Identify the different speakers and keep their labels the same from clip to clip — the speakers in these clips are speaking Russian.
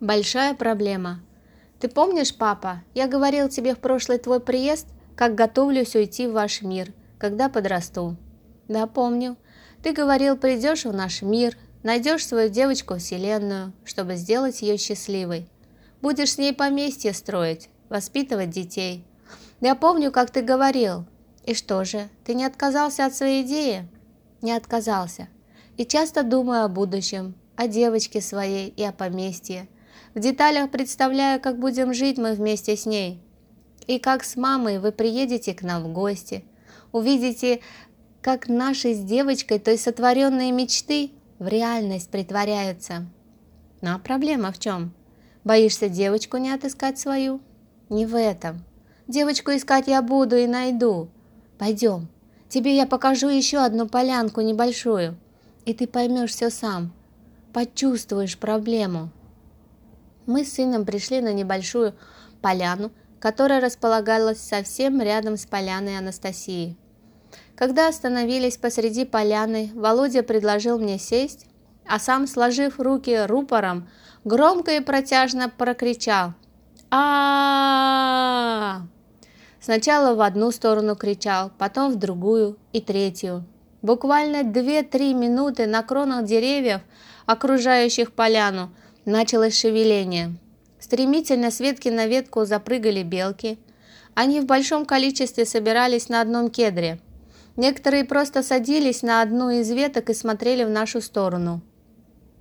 Speaker 1: Большая проблема. Ты помнишь, папа, я говорил тебе в прошлый твой приезд, как готовлюсь уйти в ваш мир, когда подрасту. Да, помню. Ты говорил, придешь в наш мир, найдешь свою девочку вселенную, чтобы сделать ее счастливой. Будешь с ней поместье строить, воспитывать детей. Я помню, как ты говорил. И что же, ты не отказался от своей идеи? Не отказался. И часто думаю о будущем, о девочке своей и о поместье. В деталях представляю, как будем жить мы вместе с ней. И как с мамой вы приедете к нам в гости. Увидите, как наши с девочкой, то есть сотворенные мечты, в реальность притворяются. Ну а проблема в чем? Боишься девочку не отыскать свою? Не в этом. Девочку искать я буду и найду. Пойдем. Тебе я покажу еще одну полянку небольшую, и ты поймешь все сам. Почувствуешь проблему. Мы с сыном пришли на небольшую поляну, которая располагалась совсем рядом с поляной Анастасии. Когда остановились посреди поляны, Володя предложил мне сесть, а сам, сложив руки рупором, громко и протяжно прокричал а Сначала в одну сторону кричал, потом в другую и третью. Буквально две-три минуты на кронах деревьев, окружающих поляну, началось шевеление. Стремительно с ветки на ветку запрыгали белки. Они в большом количестве собирались на одном кедре – Некоторые просто садились на одну из веток и смотрели в нашу сторону.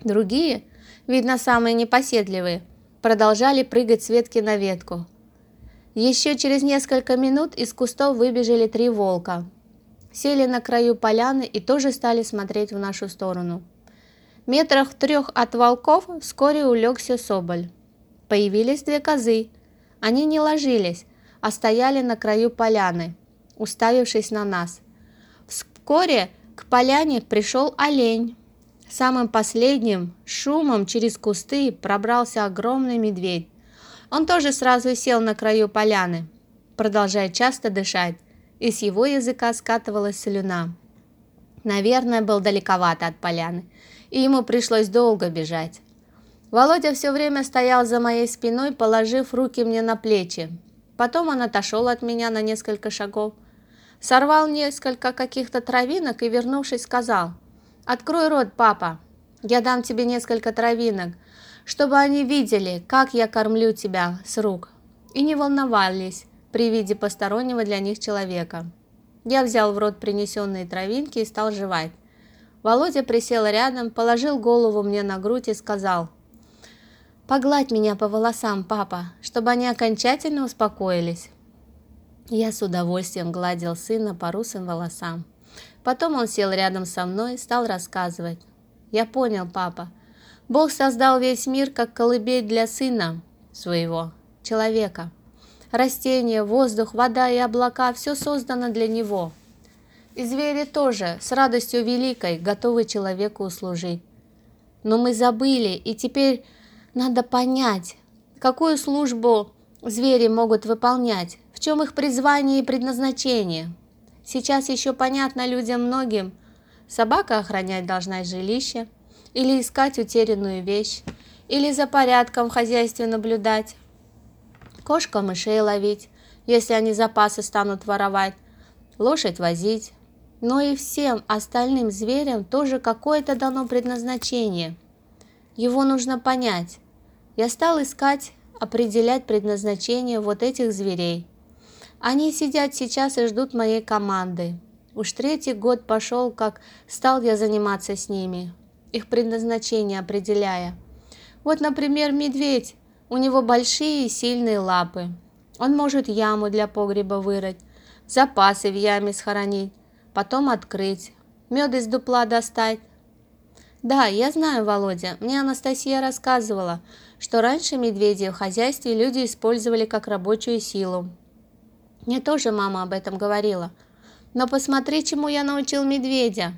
Speaker 1: Другие, видно самые непоседливые, продолжали прыгать с ветки на ветку. Еще через несколько минут из кустов выбежали три волка. Сели на краю поляны и тоже стали смотреть в нашу сторону. Метрах трех от волков вскоре улегся соболь. Появились две козы. Они не ложились, а стояли на краю поляны, уставившись на нас – Вскоре к поляне пришел олень. Самым последним шумом через кусты пробрался огромный медведь. Он тоже сразу сел на краю поляны, продолжая часто дышать, и с его языка скатывалась слюна. Наверное, был далековато от поляны, и ему пришлось долго бежать. Володя все время стоял за моей спиной, положив руки мне на плечи. Потом он отошел от меня на несколько шагов, Сорвал несколько каких-то травинок и, вернувшись, сказал, «Открой рот, папа, я дам тебе несколько травинок, чтобы они видели, как я кормлю тебя с рук, и не волновались при виде постороннего для них человека». Я взял в рот принесенные травинки и стал жевать. Володя присел рядом, положил голову мне на грудь и сказал, «Погладь меня по волосам, папа, чтобы они окончательно успокоились». Я с удовольствием гладил сына по русым волосам. Потом он сел рядом со мной и стал рассказывать. «Я понял, папа. Бог создал весь мир как колыбель для сына своего, человека. Растения, воздух, вода и облака – все создано для него. И звери тоже, с радостью великой, готовы человеку услужить. Но мы забыли, и теперь надо понять, какую службу звери могут выполнять, чем их призвание и предназначение? Сейчас еще понятно людям многим. Собака охранять должна жилище, или искать утерянную вещь, или за порядком в хозяйстве наблюдать. Кошка мышей ловить, если они запасы станут воровать, лошадь возить. Но и всем остальным зверям тоже какое-то дано предназначение. Его нужно понять. Я стал искать, определять предназначение вот этих зверей. Они сидят сейчас и ждут моей команды. Уж третий год пошел, как стал я заниматься с ними, их предназначение определяя. Вот, например, медведь. У него большие и сильные лапы. Он может яму для погреба вырыть, запасы в яме схоронить, потом открыть, мед из дупла достать. Да, я знаю, Володя, мне Анастасия рассказывала, что раньше медведей в хозяйстве люди использовали как рабочую силу, мне тоже мама об этом говорила. Но посмотри, чему я научил медведя.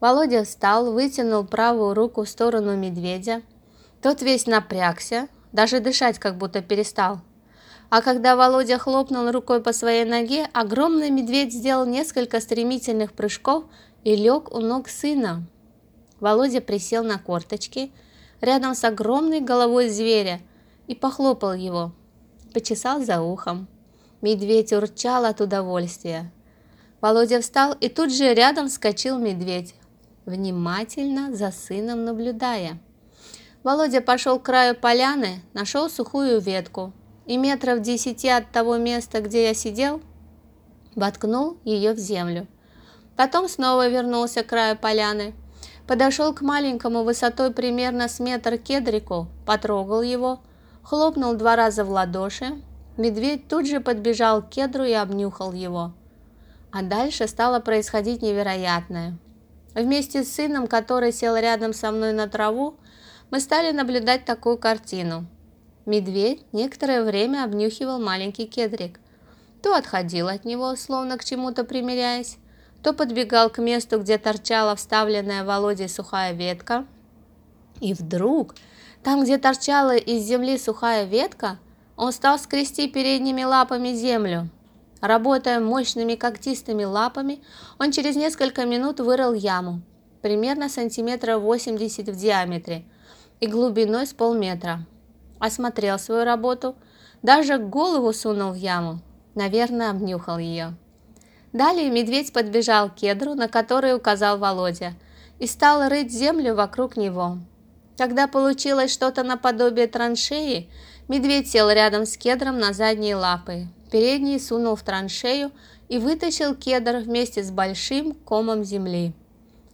Speaker 1: Володя встал, вытянул правую руку в сторону медведя. Тот весь напрягся, даже дышать как будто перестал. А когда Володя хлопнул рукой по своей ноге, огромный медведь сделал несколько стремительных прыжков и лег у ног сына. Володя присел на корточки, рядом с огромной головой зверя и похлопал его, почесал за ухом. Медведь урчал от удовольствия. Володя встал, и тут же рядом вскочил медведь, внимательно за сыном наблюдая. Володя пошел к краю поляны, нашел сухую ветку и метров десяти от того места, где я сидел, воткнул ее в землю. Потом снова вернулся к краю поляны, подошел к маленькому высотой примерно с метр кедрику, потрогал его, хлопнул два раза в ладоши. Медведь тут же подбежал к кедру и обнюхал его. А дальше стало происходить невероятное. Вместе с сыном, который сел рядом со мной на траву, мы стали наблюдать такую картину. Медведь некоторое время обнюхивал маленький кедрик. То отходил от него, словно к чему-то примиряясь, то подбегал к месту, где торчала вставленная Володей сухая ветка. И вдруг, там, где торчала из земли сухая ветка, он стал скрести передними лапами землю. Работая мощными когтистыми лапами, он через несколько минут вырыл яму, примерно сантиметра 80 в диаметре и глубиной с полметра. Осмотрел свою работу, даже голову сунул в яму, наверное, обнюхал ее. Далее медведь подбежал к кедру, на который указал Володя, и стал рыть землю вокруг него. Когда получилось что-то наподобие траншеи, медведь сел рядом с кедром на задние лапы, передний сунул в траншею и вытащил кедр вместе с большим комом земли.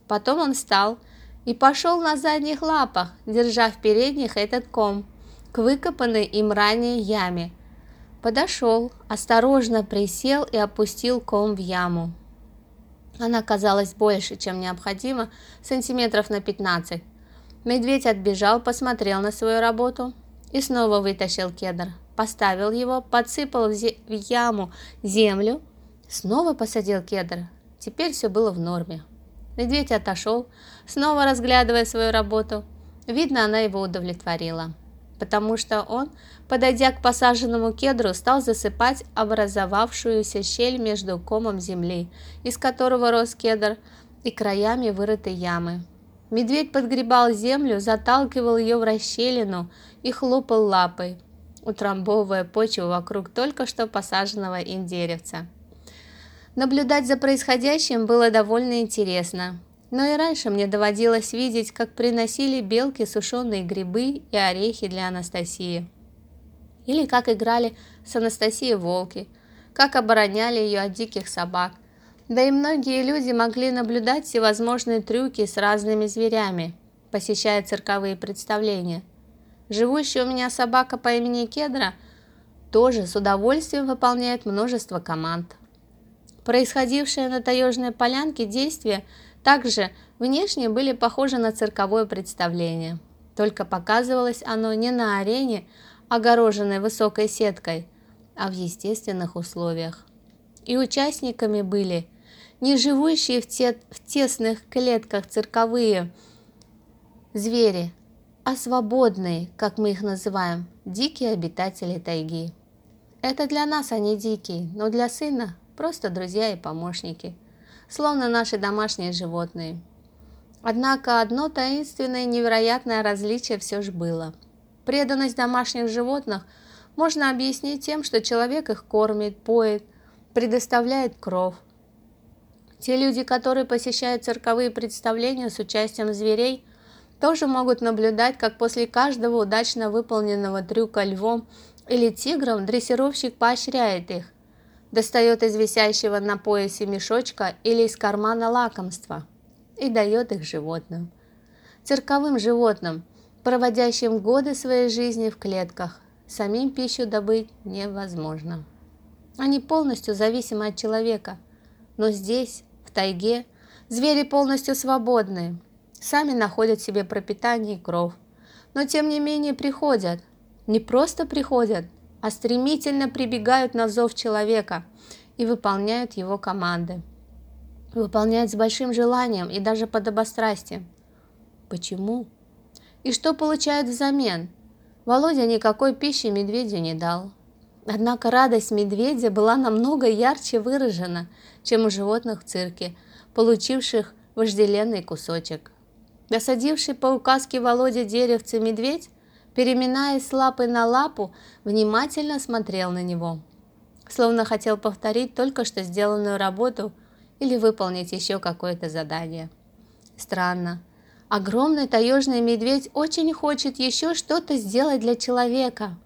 Speaker 1: Потом он встал и пошел на задних лапах, держа в передних этот ком, к выкопанной им ранее яме – Подошел, осторожно присел и опустил ком в яму. Она казалась больше, чем необходимо, сантиметров на 15. Медведь отбежал, посмотрел на свою работу и снова вытащил кедр. Поставил его, подсыпал в, в яму землю, снова посадил кедр. Теперь все было в норме. Медведь отошел, снова разглядывая свою работу. Видно, она его удовлетворила потому что он, подойдя к посаженному кедру, стал засыпать образовавшуюся щель между комом земли, из которого рос кедр, и краями вырытой ямы. Медведь подгребал землю, заталкивал ее в расщелину и хлопал лапой, утрамбовывая почву вокруг только что посаженного им деревца. Наблюдать за происходящим было довольно интересно. Но и раньше мне доводилось видеть, как приносили белки сушеные грибы и орехи для Анастасии. Или как играли с Анастасией волки, как обороняли ее от диких собак. Да и многие люди могли наблюдать всевозможные трюки с разными зверями, посещая цирковые представления. Живущая у меня собака по имени Кедра тоже с удовольствием выполняет множество команд. Происходившее на таежной полянке действие – также внешне были похожи на цирковое представление, только показывалось оно не на арене, огороженной высокой сеткой, а в естественных условиях. И участниками были не живущие в, те, в тесных клетках цирковые звери, а свободные, как мы их называем, дикие обитатели тайги. Это для нас они дикие, но для сына просто друзья и помощники – словно наши домашние животные. Однако одно таинственное невероятное различие все же было. Преданность домашних животных можно объяснить тем, что человек их кормит, поет, предоставляет кров. Те люди, которые посещают цирковые представления с участием зверей, тоже могут наблюдать, как после каждого удачно выполненного трюка львом или тигром дрессировщик поощряет их, достает из висящего на поясе мешочка или из кармана лакомства и дает их животным. Цирковым животным, проводящим годы своей жизни в клетках, самим пищу добыть невозможно. Они полностью зависимы от человека, но здесь, в тайге, звери полностью свободны, сами находят себе пропитание и кров, но тем не менее приходят, не просто приходят, а стремительно прибегают на зов человека и выполняют его команды. Выполняют с большим желанием и даже подобострастием. Почему? И что получают взамен? Володя никакой пищи медведю не дал. Однако радость медведя была намного ярче выражена, чем у животных в цирке, получивших вожделенный кусочек. Досадивший по указке Володя деревце медведь, переминаясь с лапы на лапу, внимательно смотрел на него, словно хотел повторить только что сделанную работу или выполнить еще какое-то задание. Странно. Огромный таежный медведь очень хочет еще что-то сделать для человека,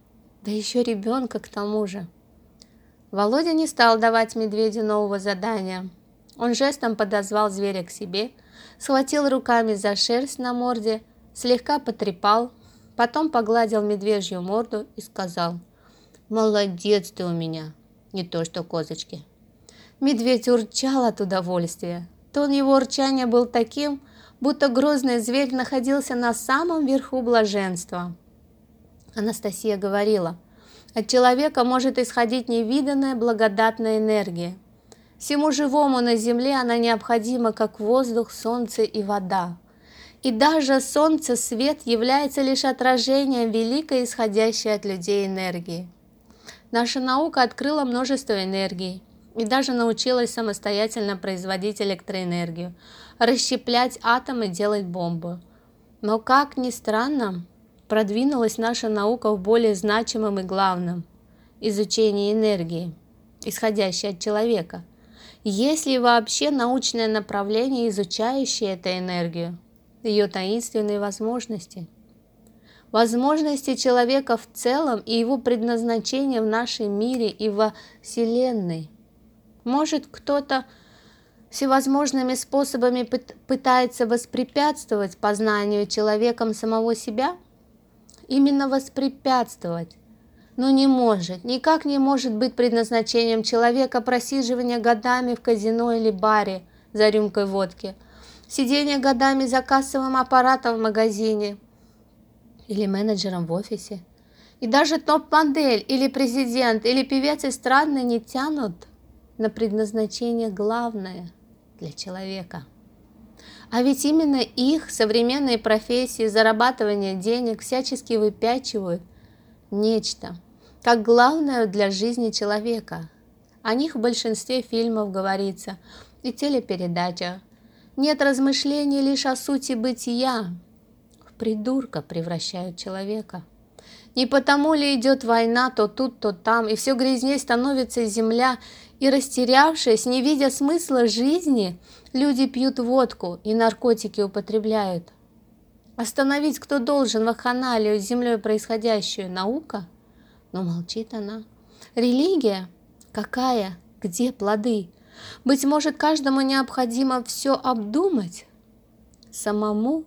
Speaker 1: да еще ребенка к тому же. Володя не стал давать медведю нового задания. Он жестом подозвал зверя к себе, схватил руками за шерсть на морде, слегка потрепал, потом погладил медвежью морду и сказал «Молодец ты у меня, не то что козочки». Медведь урчал от удовольствия. Тон его урчания был таким, будто грозный зверь находился на самом верху блаженства. Анастасия говорила, от человека может исходить невиданная благодатная энергия. Всему живому на земле она необходима, как воздух, солнце и вода. И даже солнце, свет является лишь отражением великой исходящей от людей энергии. Наша наука открыла множество энергий, и даже научилась самостоятельно производить электроэнергию, расщеплять атомы, делать бомбы. Но, как ни странно, продвинулась наша наука в более значимом и главном – изучении энергии, исходящей от человека. Есть ли вообще научное направление, изучающее эту энергию, ее таинственные возможности? Возможности человека в целом и его предназначение в нашем мире и во Вселенной – может, кто-то всевозможными способами пытается воспрепятствовать познанию человеком самого себя? Именно воспрепятствовать. Но не может, никак не может быть предназначением человека просиживание годами в казино или баре за рюмкой водки, сидение годами за кассовым аппаратом в магазине или менеджером в офисе. И даже топ-модель или президент или певец эстрадный не тянут на предназначение главное для человека. А ведь именно их современные профессии зарабатывания денег всячески выпячивают нечто, как главное для жизни человека. О них в большинстве фильмов говорится и телепередачах. Нет размышлений лишь о сути бытия. В придурка превращают человека. Не потому ли идет война то тут, то там, и все грязнее становится земля, и растерявшись, не видя смысла жизни, люди пьют водку и наркотики употребляют. Остановить кто должен вакханалию с землей происходящую? Наука? Но молчит она. Религия? Какая? Где плоды? Быть может, каждому необходимо все обдумать? Самому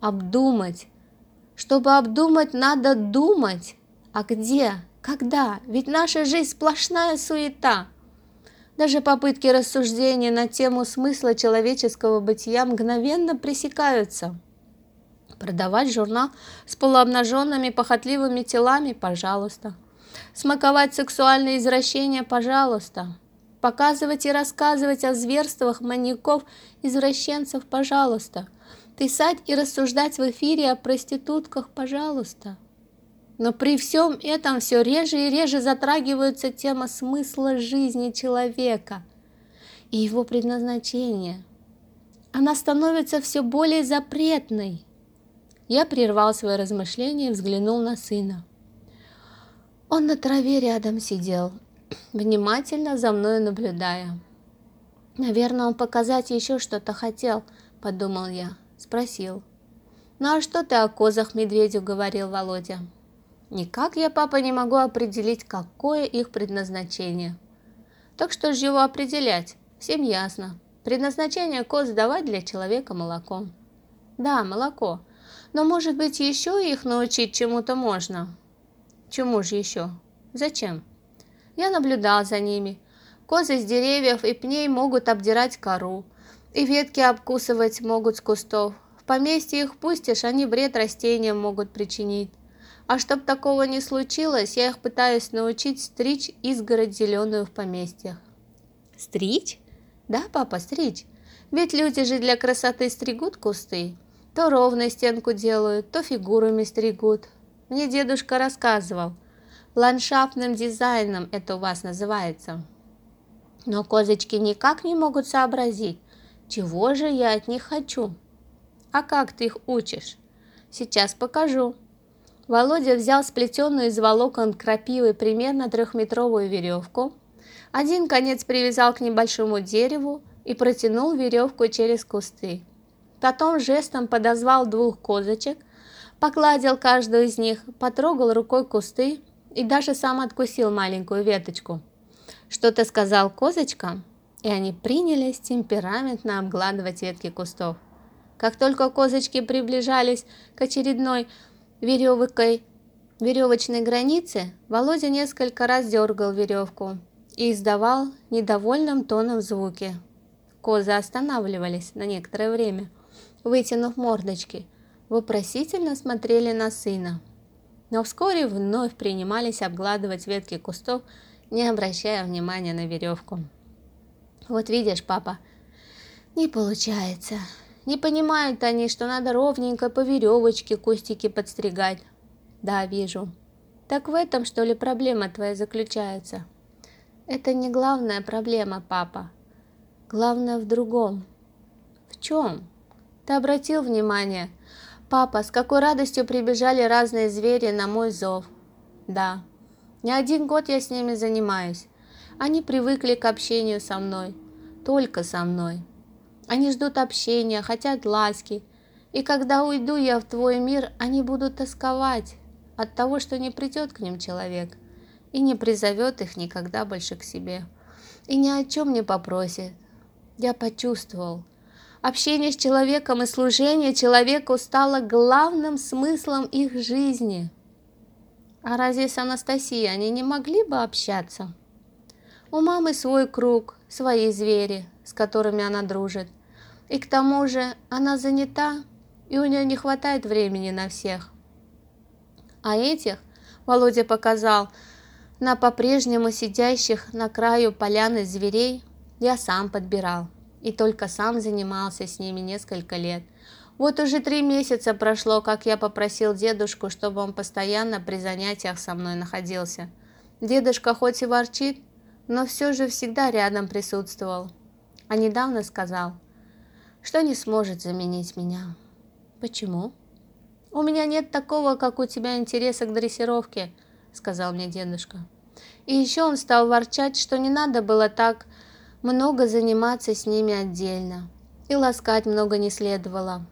Speaker 1: обдумать. Чтобы обдумать, надо думать. А где? Когда? Ведь наша жизнь сплошная суета. Даже попытки рассуждения на тему смысла человеческого бытия мгновенно пресекаются. Продавать журнал с полуобнаженными похотливыми телами – пожалуйста. Смаковать сексуальные извращения – пожалуйста. Показывать и рассказывать о зверствах маньяков, извращенцев – пожалуйста. Писать и рассуждать в эфире о проститутках – пожалуйста. Но при всем этом все реже и реже затрагивается тема смысла жизни человека и его предназначения. Она становится все более запретной. Я прервал свои размышления и взглянул на сына. Он на траве рядом сидел, внимательно за мной наблюдая. Наверное, он показать еще что-то хотел, подумал я. Спросил. «Ну а что ты о козах медведю?» – говорил Володя. Никак я, папа, не могу определить, какое их предназначение. Так что же его определять? Всем ясно. Предназначение коз давать для человека молоко. Да, молоко. Но, может быть, еще их научить чему-то можно? Чему же еще? Зачем? Я наблюдал за ними. Козы с деревьев и пней могут обдирать кору, и ветки обкусывать могут с кустов. В поместье их пустишь, они вред растениям могут причинить. А чтоб такого не случилось, я их пытаюсь научить стричь изгородь зеленую в поместьях. Стричь? Да, папа, стричь. Ведь люди же для красоты стригут кусты. То ровную стенку делают, то фигурами стригут. Мне дедушка рассказывал. Ландшафтным дизайном это у вас называется. Но козочки никак не могут сообразить, чего же я от них хочу. А как ты их учишь? Сейчас покажу. Володя взял сплетенную из волокон крапивы примерно трехметровую веревку. Один конец привязал к небольшому дереву и протянул веревку через кусты. Потом жестом подозвал двух козочек, погладил каждую из них, потрогал рукой кусты и даже сам откусил маленькую веточку. Что-то сказал козочкам, и они принялись темпераментно обгладывать ветки кустов. Как только козочки приближались к очередной веревкой веревочной границе, Володя несколько раз дергал веревку и издавал недовольным тоном звуки. Козы останавливались на некоторое время, вытянув мордочки, вопросительно смотрели на сына. Но вскоре вновь принимались обгладывать ветки кустов, не обращая внимания на веревку. «Вот видишь, папа, не получается», не понимают они, что надо ровненько по веревочке кустики подстригать. Да, вижу. Так в этом, что ли, проблема твоя заключается? Это не главная проблема, папа. Главное в другом. В чем? Ты обратил внимание? Папа, с какой радостью прибежали разные звери на мой зов. Да, не один год я с ними занимаюсь. Они привыкли к общению со мной, только со мной. Они ждут общения, хотят ласки. И когда уйду я в твой мир, они будут тосковать от того, что не придет к ним человек и не призовет их никогда больше к себе. И ни о чем не попросит. Я почувствовал. Общение с человеком и служение человеку стало главным смыслом их жизни. А разве с Анастасией они не могли бы общаться? У мамы свой круг, свои звери, с которыми она дружит. И к тому же она занята, и у нее не хватает времени на всех. А этих, Володя показал, на по-прежнему сидящих на краю поляны зверей, я сам подбирал. И только сам занимался с ними несколько лет. Вот уже три месяца прошло, как я попросил дедушку, чтобы он постоянно при занятиях со мной находился. Дедушка хоть и ворчит, но все же всегда рядом присутствовал. А недавно сказал, что не сможет заменить меня. Почему? У меня нет такого, как у тебя, интереса к дрессировке, сказал мне дедушка. И еще он стал ворчать, что не надо было так много заниматься с ними отдельно. И ласкать много не следовало.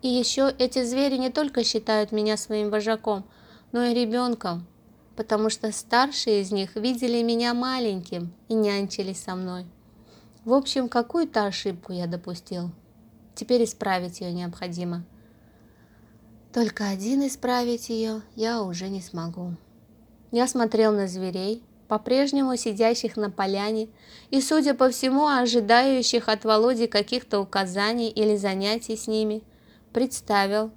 Speaker 1: И еще эти звери не только считают меня своим вожаком, но и ребенком, потому что старшие из них видели меня маленьким и нянчились со мной. В общем, какую-то ошибку я допустил. Теперь исправить ее необходимо. Только один исправить ее я уже не смогу. Я смотрел на зверей, по-прежнему сидящих на поляне и, судя по всему, ожидающих от Володи каких-то указаний или занятий с ними, представил,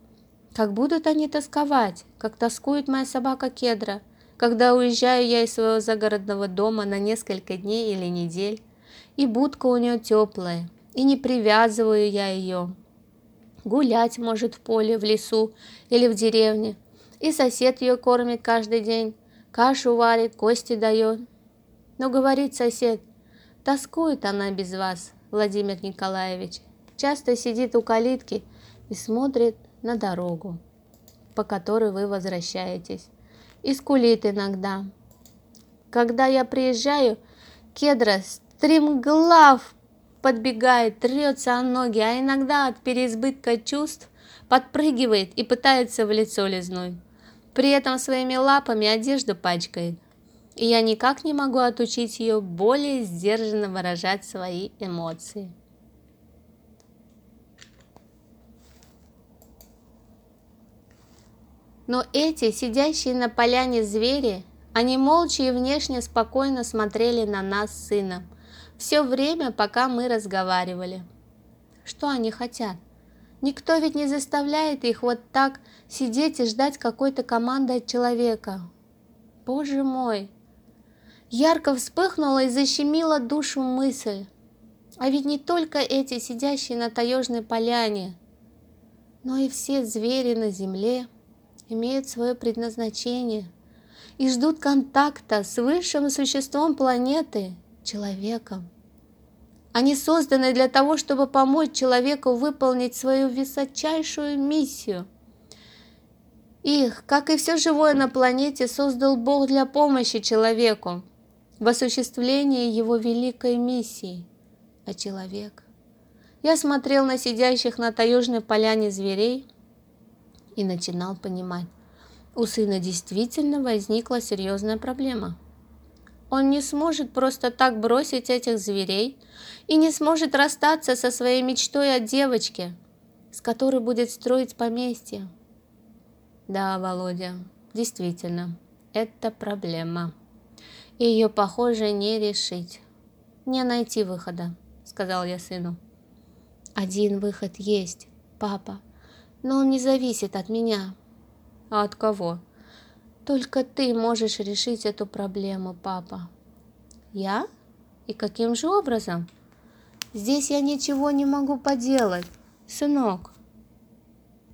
Speaker 1: как будут они тосковать, как тоскует моя собака Кедра, когда уезжаю я из своего загородного дома на несколько дней или недель, и будка у нее теплая, и не привязываю я ее. Гулять может в поле, в лесу или в деревне, и сосед ее кормит каждый день, кашу варит, кости дает. Но говорит сосед, тоскует она без вас, Владимир Николаевич, часто сидит у калитки и смотрит на дорогу, по которой вы возвращаетесь, и скулит иногда. Когда я приезжаю, кедра Стремглав подбегает, трется о ноги, а иногда от переизбытка чувств подпрыгивает и пытается в лицо лизнуть. При этом своими лапами одежду пачкает. И я никак не могу отучить ее более сдержанно выражать свои эмоции. Но эти, сидящие на поляне звери, они молча и внешне спокойно смотрели на нас с сыном – все время, пока мы разговаривали. Что они хотят? Никто ведь не заставляет их вот так сидеть и ждать какой-то команды от человека. Боже мой! Ярко вспыхнула и защемила душу мысль. А ведь не только эти сидящие на таежной поляне, но и все звери на земле имеют свое предназначение и ждут контакта с высшим существом планеты, человеком. Они созданы для того, чтобы помочь человеку выполнить свою высочайшую миссию. Их, как и все живое на планете, создал Бог для помощи человеку в осуществлении его великой миссии. А человек? Я смотрел на сидящих на таежной поляне зверей и начинал понимать, у сына действительно возникла серьезная проблема – он не сможет просто так бросить этих зверей и не сможет расстаться со своей мечтой о девочке, с которой будет строить поместье. Да, Володя, действительно, это проблема. И ее, похоже, не решить. Не найти выхода, сказал я сыну. Один выход есть, папа, но он не зависит от меня. А от кого? Только ты можешь решить эту проблему, папа. Я? И каким же образом? Здесь я ничего не могу поделать, сынок.